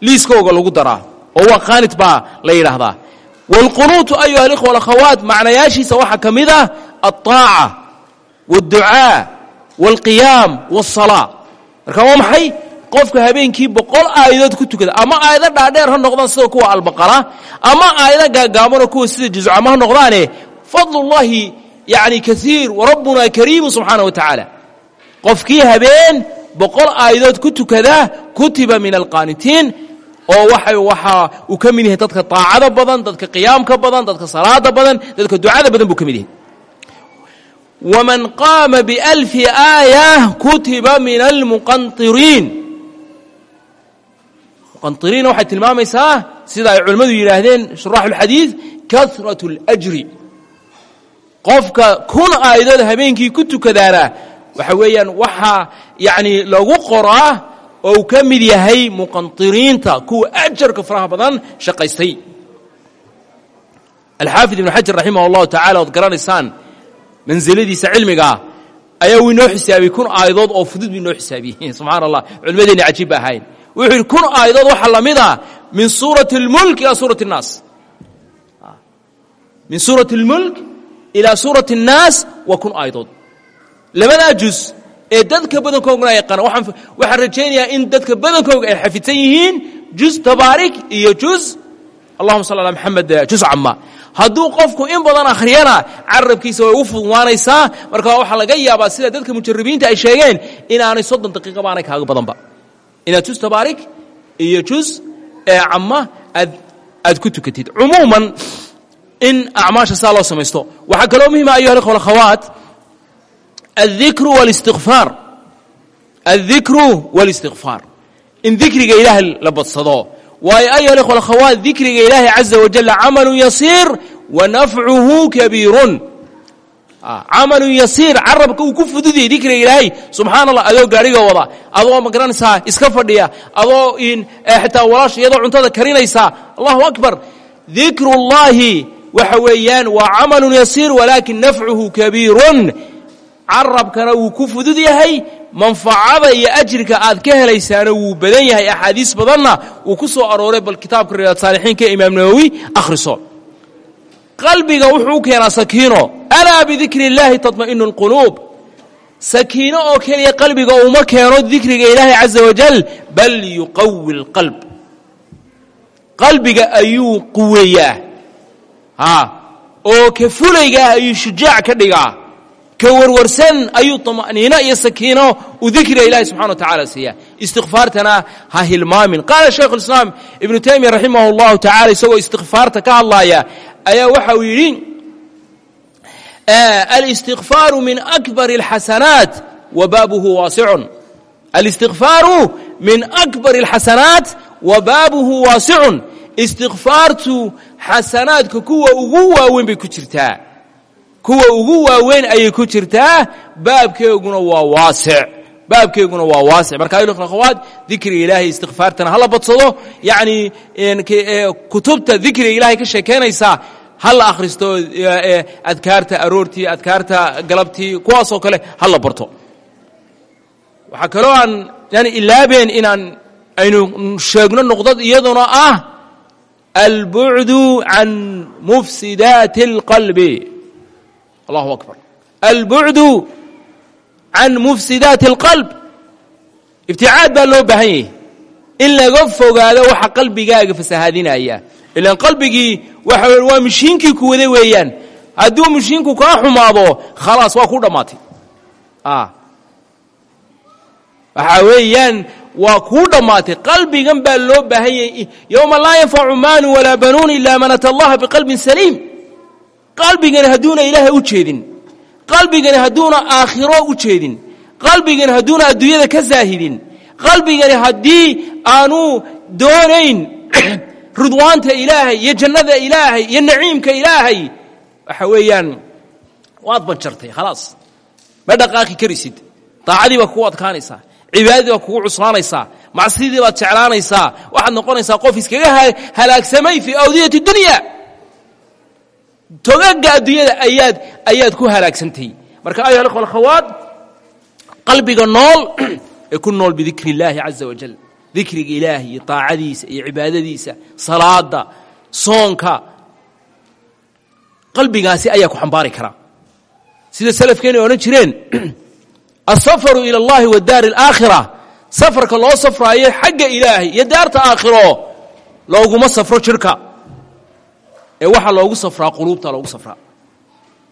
liiskooga lagu daraa oo waa qaanit baa la yidhaahdaa wاlqunuutu ayuha alikhwa alakhawaat macnayaashiisa waxaa ka mid ah alطaaca wاdducaa wاlqiyaam wاsalaa marka waa maxay qofka habeenkii boqol aayadood ku tukada ama aayado dhaadheer ha noqdaan sida kuwa albaqara ama aayado gaagaabanoo kuwa sida juzcama ha noqdaane fadlullahi yani kaiir warabbuna kariimu subxaana wa tacaala qofkii habeen boqol aayadood ku tukada kutiba min alqaanitiin oo waxa uu ka mid yahay dadka taacada badan dadka qiyaamka badan dadka salaada badan dadka ducada badan buu ka mid yahay. Waman qaama bialfi aaya kutiba min almuqaniriin muqaniriinna waxay tilmaamaysaa sida ay culimmadu yidhaahdeen shuraaxu اlxadiid karat اljri qofka kun aayadood habeenkii ku tukadaana waxa weeyaan waxaa yacni lagu qoraa oo uu ka mid yahay muqaniriinta kuwa ajarka faraha badan shaqaystay alxaafid ibnu xajar raximah اllahu tacala ood garanaysaan mansiladiisa cilmigaa ayaa uu inoo xisaabiyey kun aayadood oo fudud buu inoo xisaabiyey subxaana allah culimadeenni cajiib ba ahayn wuxuu yidhi kun aayadood waxaa la mid a min suurati اlmulk ilaa suurati الnaas min suurati اlmulk ilaa suurati الnaas waa kun aayadood labadaa juz ee dadka badankooga yaqaan waxaan rajaynayaa in dadka badankooga ay xafidsan yihiin juz tabaarik iyo juz allahuma sal ala maxamed eh, juz cama hadduu qofku in badan akhriyana carabkiisa way ugu fudwaanaysaa marka waxaa laga yaabaa sida dadka mujaribiinta ay sheegeen inaanay soddon daqiiqa baanay kaaga badanba. Inaad juz tabaarik iyo juz eh, cama aad aad ku tukatid. Cumuuman in acmaasha saa loo samaysto. Waxaa kaloo muhima ayuha ah, اkhwa akhawaat الذikru والاstiغفاar الذikru والاstiغفاar in dikriga ilaah la badsado waayo ayuha اlkhوa اlakhawaat dikriga ilaahi caزa wajل camalu yasiir wanafcuhu kabiirun camalu yasiir carabka uu ku fududiyey dikriga ilaahay subxaana allah adoo gaariga wada adoo magaranaysaa iska fadhiya adoo xitaa walaasha iyadoo cuntada karinaysa allahu akbar dikru اllahi waxa weeyaan waa camalu yasiir walaakin nafcuhu kabiirun carabkana wuu ku fudud yahay manfacada iyo ajirka aad ka helaysaana wuu badan yahay axaadiis badanna wuu ku soo arooray bal kitaabka riyaad saalixiinka imaam nawowi akhriso qalbiga wuxuu u keenaa sakiino alaa bidikri اllaahi taطma'inu اlquluub sakiino oo keliya qalbiga uma keeno dikriga ilaahi caza wajal bal yuqawi اlqalb qalbiga ayuu quweeyaa oo ka fulayga ah ayuu shujaac ka dhigaa ka warwarsan ayuu طama'niino iyo sakiino uu dikriga ilahi subxana wa tacala siiya istikfaartana ha hilmaamin qaala shaykhu اlislaam ibnu taymiya raximah اllahu tacala isagoo istikfaarta ka hadlaaya ayaa waxa uu yidhi alistikfaaru min akbar اlxasanaat wa baabuhu waasicun alistikfaaru min akbar اlxasanaat wa baabuhu waasicun istikfaartu xasanaadka kuwa ugu waaweyn bay ku jirtaa kuwa ugu waaweyn ayay ku jirtaa baabkeeguna waa waasic baabkeeguna waa waasic marka ayuha akhawaat dikriga ilaahay istikfaartana hala badsado. Yacni kutubta dikriga ilaahay ka sheekaynaysaa ha la akhristo adkaarta aroortii adkaarta galabtii kuwaasoo kale ha la barto. Waxaa kaloo aan yani ilaabeen inaan aynu sheegno noqdad iyaduna ah albucdu can mufsidaati اlqalbi allahu akbar. Albucdu can mufsidaati اlqalb ibticaad baa loo baahan yahay. In laga fogaado waxa qalbigaaga fasahaadinaya. Ilan qalbigii waxa waa mishiinkii ku wada weeyaan. Hadduu mishiinku kaa xumaado khalaas waa ku dhammaatay. Waxaa weeyaan waa kuu dhammaatay. Qalbigan baa loo baahan yahay. Yowma laa yanfacu maalu walaa banuun ila man ata allaha biqalbin saliim qalbigani hadduuna ilaahay u jeedin. Qalbigani hadduuna aakhiro u jeedin. Qalbigani hadduuna adduunyada ka saahidin qalbigani haddii aanu doonayn ridwaanta ilaahay iyo jannada ilaahay iyo naciimka ilaahay waxa weeyaan waad banjartay khalaas. Ma dhaqaaqi karisid. Daacadii baa kugu adkaanaysaa. Cibaadadii baa kugu cuslaanaysaa macsidii baad jeclaanaysaa. Waxaad noqonaysaa qof iskaga halaagsamay fii awdiyati dunya togaga adduunyada ayaad ayaad ku halaagsantay marka ayuha ikhwa alkhawaat qalbiga nool ee ku nool bidikri illaahi caza wajal dikriga ilaahi iyo taacadiisa iyo cibaadadiisa salaada soonka. Qalbigaasi ayaa ku xambaari karaa sida salafkeena odhan jireen asafaru ila allahi wa alaakhira safarka loo safraayo xagga ilaahay iyo daarta aakhiro looguma safro jirhka ee waxaa loogu safraa quluubta loogu safraa.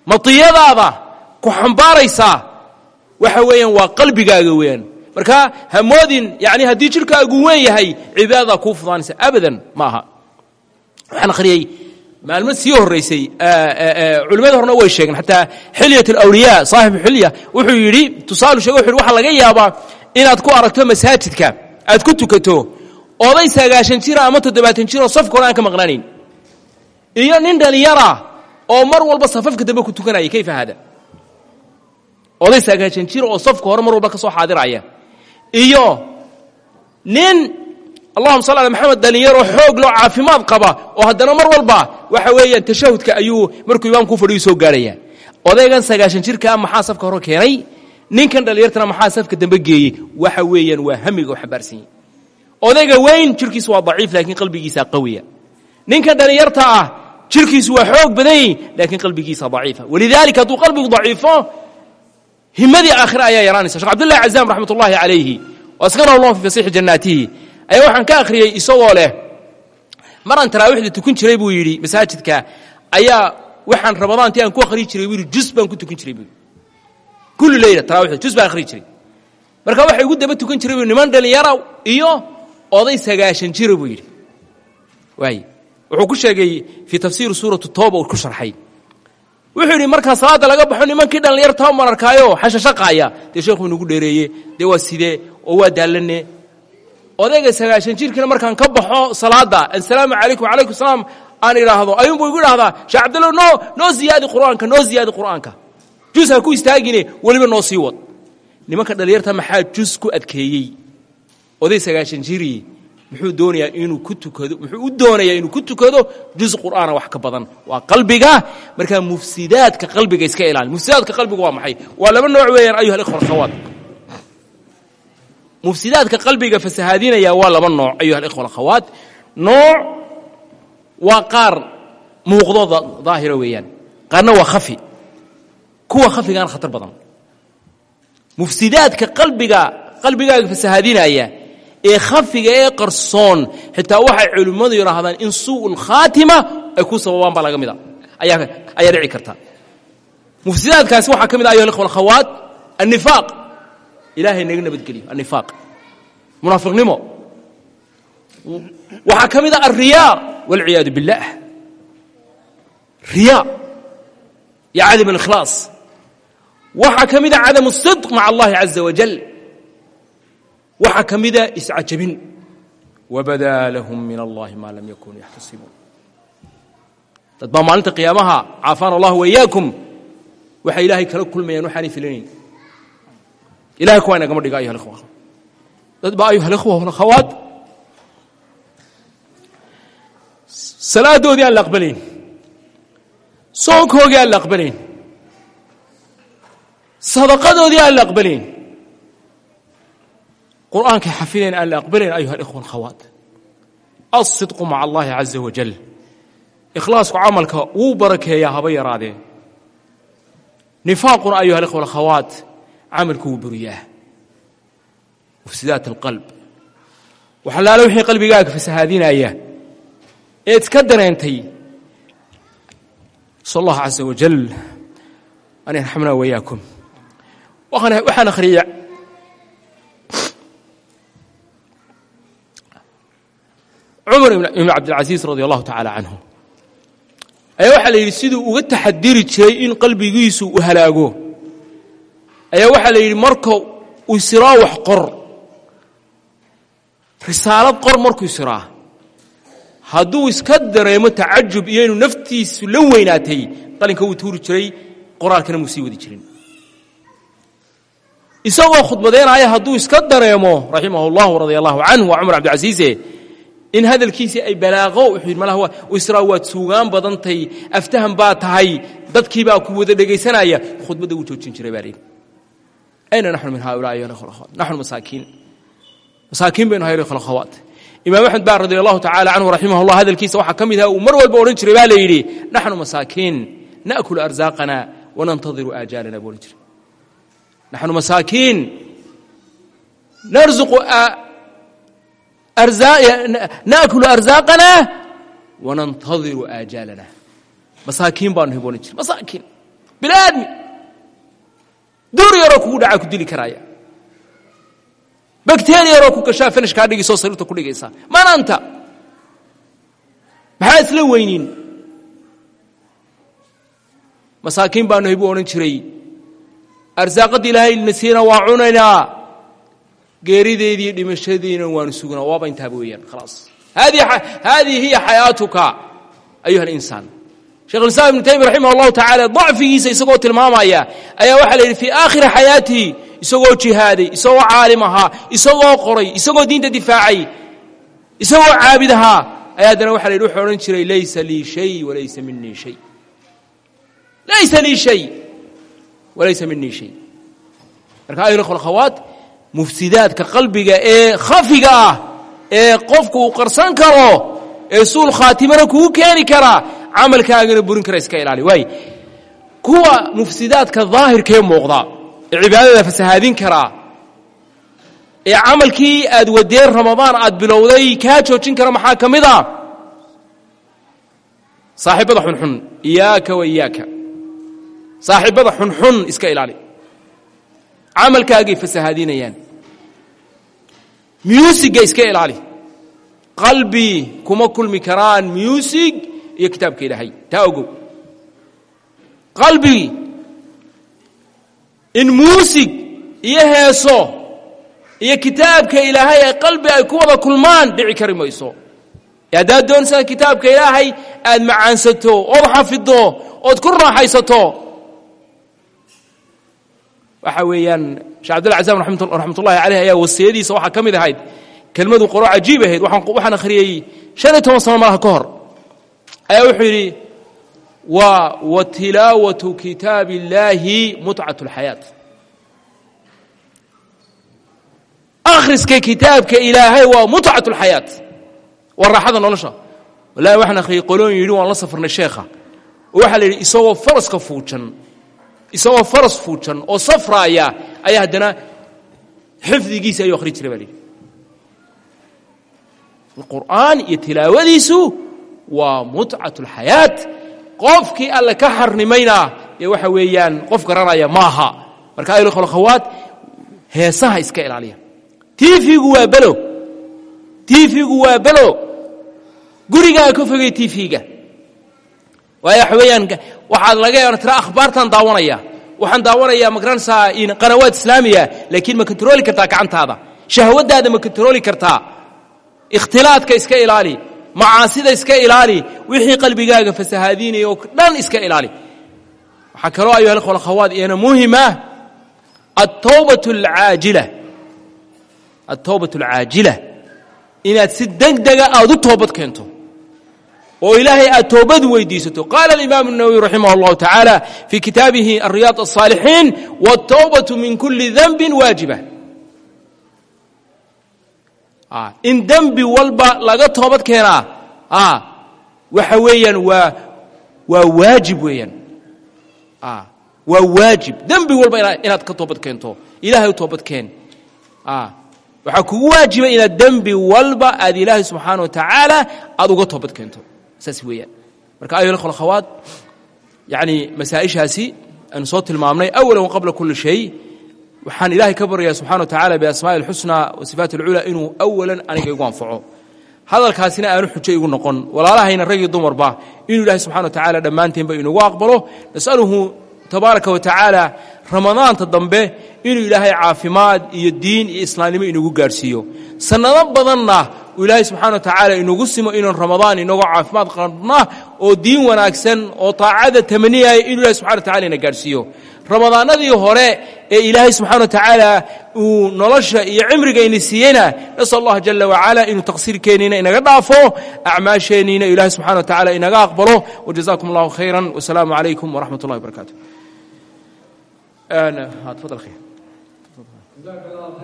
Matiyadaada ku xambaaraysaa waxa weeyaan waa qalbigaaga weeyaan. Marka hamoodin yani haddii jirkaagu weyn yahay cibaadadaa kuu fudaanaysa abadan ma aha. Waxaan akhriyey maalmo sii horraysay culimmada horena way sheegeen. Xataa xilyat alawliyaa saaxibu xilya wuxuu yidhi tusaalu sheege wuxu yidhi waxaa laga yaabaa inaad ku aragto masaajidka aad ku tukato oday sagaashan jira ama toddobaatan jiroo safka hore aan ka maqnaanayn iyo nin dhalinyara oo mar walba safafka dambe ku tukanaya kayfa haada? Oday sagaashan jira oo safka hore mar walba ka soo xaadiraya. Iyo nin allahuma sal ala maxamed dhalinyaroo xoog loo caafimaad qaba oo haddana mar walba waxa weeyaan tashahudka ayuu markuu imaamkuu fadhiyu soo gaarhaya odaygan sagaashan jirkaa maxaa safka hore keenay? Ninkan dhalinyartana maxaa safka dambe geeyey waxa weeyaan waa hamiga yahy odayga weyn jirkiisu waa daciif laakiin qalbigiisaa qawiya. Ninkan dhalinyarta ah jirkiisu waa xoog badan yahy laakiin qalbigiisa daciifa. Walidaalika hadduu qalbigu daciifo himadii aakhire ayaa yaraanaysa. Shekh cabdullahi cazaam raxmat ullaahi calayhi waskanahu llahu fi fasiixi jannaatihi ayaa waxaan ka akhriyey isagoo leh maraan taraawiixda tukun jiray buu yidhi masaajidka ayaa waxaan ramadaantii aan ku akhriyi jiray buu yidhi jus baan ku tukun jiray buu kulli leyla tarawixda jus baan akhriyi jiray. Marka waxa igu daba tukan jiray buu niman dhalinyara iyo oday sagaashan jira buu yidhi. Waay wuxuu ku sheegay fii tafsiiri suuratu tooba uu ku sharxay. Wuxuu yidhi markaa salaadda laga baxo nimankii dhallinyartaa mararkaayo xashashaqaaya dee sheekhuu inagu dheereeye dee waa sidee? Oo waa daallanne. Odayga sagaashan jirkiina markaan ka baxo salaadda assalaamu calaykum wacalaykum salaam aan idhaahdo. Ayuunbuu igu idhahdaa sheekh cabdillah noo noo ziyaadi qur'aanka noo ziyaadi qur'aanka. Jus ha ku istaagine weliba noo sii wad. Nimanka dhallinyarta maxaa jus ku adkeeyey? Oday sagaashan jiri muxuu doonayaa inuu ku tukado? Muxuu u doonayaa inuu ku tukado? Juz qur'aana wax ka badan. Waa qalbiga. Markaa mufsidaadka qalbiga iska ilaali. Mufsidaadka qalbiga waa maxay? Waa laba nooc weeyaan ayuha alikhwa alkhawaat mufsidaadka qalbiga fasahaadinaya waa laba nooc ayuha alikhwa alkhawaat nooc waa qaar muuqdo daahira weeyaan. Qaarna waa khafi. Kuwa khafigaana khatar badan. Mufsidaadka qalbiga qalbigaaga fasahaadinaya ee khafiga ee qarsoon xitaa waxay culimmadu yidhaahdaan in suu'u lkhaatima ay ku sababaan baa laga mid a ayaa ayaa dhici karta mufsidaadkaasi waxaa ka mid ah ayuha ikhwa alkhawaat annifaaq ilaahay naga nabadgeliyo annifaaq munaafiqnimo waxaa ka mid ah alriyaa walciyaadu biاllah riyaa iyo cadam اlikhlaas waxaa ka mid a cadam الصidq maca allahi caza wajal waxaa ka mida iscajabin. Wabadaa lahum min allahi maa lam yakunuu yaxtasibuun dad baa maalinta qiyaamaha caafaana allah waiyaakum waxay ilaahay kala kulmayaan waxaanay filanayn ilahay kuwaa inagama dhiga ayuha ikhwa. Dad baa ayuha alikhwa walakhawaat salaadoodii aan la aqbalayn soonkoogii aan la aqbalayn sadaqadoodii aan la aqbalayn qur'aankay xafideen aan la aqbalayn ayuha alikhwa alkhawaat alsidqu maca allahi caza wajal ikhlaasku camalka wuu barakeeyaa haba yaraadee. Nifaaquna ayuha alikhwa alkhawaat camalku wuu buriyaa. Mufsidaat alqalb waxalaala wixii qalbigaaga fasahaadinaya. Eed iska dareentay. Sal allah caza wajal an yarxamna wayaakum waxaan akhriyey cumar ibn cabdilcasiis radi allahu tacaala canhu ayaa waxaa la yidhi siduu uga taxadiri jiray in qalbigiisu u halaago. Ayaa waxaa la yidhi marka uu isiraa wax qor risaalad qor markuu isiraa hadduu iska dareemo tacajub iyo naftiisu la weynaatay qalinka wuu tuuri jiray qoraalkana muu wadi jirin. Isagoo khudbadeenaya hadduu iska dareemo raximah اllahu radia allahu canhu waa cumar cabdilcasiise in hadalkiisii ay balaaqo wuxuu yidhi malaha israa waad suugaan badan tahay aftahan baa tahay. Dadkii baa ku wada dhegaysanaya. Khudbadda wuu joojin jiray baa leeyi ayna naxnu min haaulaa ayuha alakhawaat naxnu masaakiin masaakiin baynu hayr alakhawaat imaam axmed baa radi allahu tacaala canhu raximah llah hadalkiisa waxaa ka mid aha uu mar walba odhan jiray baa la yidhi naxnu masaakiin. Na'kulu arsaaqana wanantadiru aajaalana buu odhan jiray. Naxnu masaakiin. Narsuqu naakulu arsaaqana wanantadiru aajaalana masaakiin baanu odhan jiray masaakiin bilaadmi duur yaroo kugu dhacaa ku dili karaaya bakteriya yaroo ku gashaa finishkaa dhigiisoo sariirta ku dhigaysa mananta maxaa isla weynin masaakiin baanu hay buu odhan jiray arsaaqadda ilaahay nasiina waa cunaynaa geerideediiyo dhimashadiina waanu sugnaa. Waaba intaaba weeyaan khalaas haadihi hiya xayaatuka ayuha alinsaan shekhulislaam ibnu taymiya raximah allahu tacaala dacfigiisa isagoo tilmaamaya ayaa waxaa la yidhi fii aakhiri xayaatihi isagoo jihaaday isagoo caalim isagoo qoray isagoo diinta difaacay isagoo caabid ayaa haddana waxa la yidhi wuxuu jiray laysa lii shay walaysa minii shay. Laysa lii shay walaysa minii shay. Marka ayuha ikhwa mufsidaadka qalbiga ee khafiga ah ee qofku uu qarsan karo ee suul khaatimana kugu keeni karaa camalkaagana burin kara iska ilaali. Waay kuwa mufsidaadka daahirkee muuqda ee cibaadada fasahaadin karaa ee camalkii aad wadeen ramadaan aad bilowday kaa joojin kara maxaa ka mid a saaxiibada xunxun iyaaka wa iyaaka. Saaxiibada xunxun iska ilaali. Camalkaagay fasahaadinayaan muusigga iska ilaali. Qalbi kuma kulmi karaan muusig iyo kitaabka ilaahay. Taa ogow. Qalbigi in muusig iyo heeso iyo kitaabka ilaahay ay qalbi ay ku wada kulmaan dhici kari mayso. Haddaad doonaysaa kitaabka ilaahay aad macaansato ood xafiddo ood ku raaxaysato waxa weeyaan shekh abdilla casaam raxmat ullahi caleyh ayaa wasiyadiisa waxaa ka mid ahayd kelmadu qoro cajiib ahayd waxaan akhriyey shan iyo toban sano malaha ka hor. Ayaa wuxuu yidhi waa wa tilaawatu kitaabi illaahi mutcat اlxayaat akhriska kitaabka ilaahay waa mutcat اlxayaat waa raaxada nolosha. Wallahi waxaan akhriyey qolooyin yidhi waan la safarnay sheekha. Oo la yidhi isagoo faraska fuujan isagoo faras fuujan oo safraaya ayaa haddana xifdigiisa ayuu akhri jiray baa layidhi. Alqur'aan iyo tilaawadiisu waa mutcat اlxayaat qofkii alle ka xarnimayna dee waxa weeyaan qof garanaya maaha. Marka ayolkholkhawaad heesaha iska ilaaliya. Tiifigu waa belo. Tiifigu waa belo. Gurigaa ka fogay tiifiga waayo waxa weeyaan waxaad laga tira akhbaartaan daawanaya. Waxaan daawanayaa ma garanaysaa qanawaad islaamiya laakiin ma kontarooli kartaa gacantaada. Shahwadaada ma kontarooli kartaa. Ikhtilaadka iska ilaali macaasida iska ilaali wixii qalbigaaga fasahaadiinaya oo dhan iska ilaali. Waxaa kaloo ayuha ikhwa akhawaat iyana muhima altawbat alcaajila altawbat alcaajila inaad si degdega aad u toobad keento oo ilaahay aad toobad weydiisato qaala alimaam الnawowi raximah اllahu tacaala fii kitaabihi alriyaad الصaalixiin wالtawbaة min kuli denbi waajiba in dembi walba laga toobad keenaa waxa weeyaan waa waa waajib weeyaan waa waajib dembi walba inaad ka toobad keento ilahay u toobad keen waxaa kugu waajiba inaad dembi walba aad ilaahay subxaana wa tacaala aad uga toobad keento saas weeyaan. Marka ayuha ikhwa akhawaat yacni masaa'ishaasi aynu soo tilmaamnay awalan wa qabla kulli shay waxaan ilaahay ka baryayaa subxana wa tacala biasmaa'i alxusnaa wa sifaat alculaa inuu awalan aniga igu anfaco. Hadalkaasina aanu xujo igu noqon walaalahayna ragii dumarba inuu ilaahay subxana wa tacala dhammaanteenba inugu aqbalo nas'aluhu tabaaraka wa tacaala ramadaanta dambe inuu ilaahay caafimaad iyo diin iyo islaamnimo inagu gaadhsiiyo sannado badanna uu ilaahay subxana wa tacaala inagu simo inaan ramadaan inagoo caafimaad qabna oo diin wanaagsan oo taacada tamaniyaya inuu ilahay subxana wa tacala ina gaadhsiiyo ramadaanadii hore ee ilaahay subxana wa tacaala uu nolosha iyo cimrigayna siiyeyna nasal allah jala wacala inuu taqsiirkeenniina inaga dhaafo acmaasheenniina ilahay subxana wa tacala inaga aqbalo. Wajazakum allahu khayra wasalaamu calaykum waraxmat ullahi wabarakaatu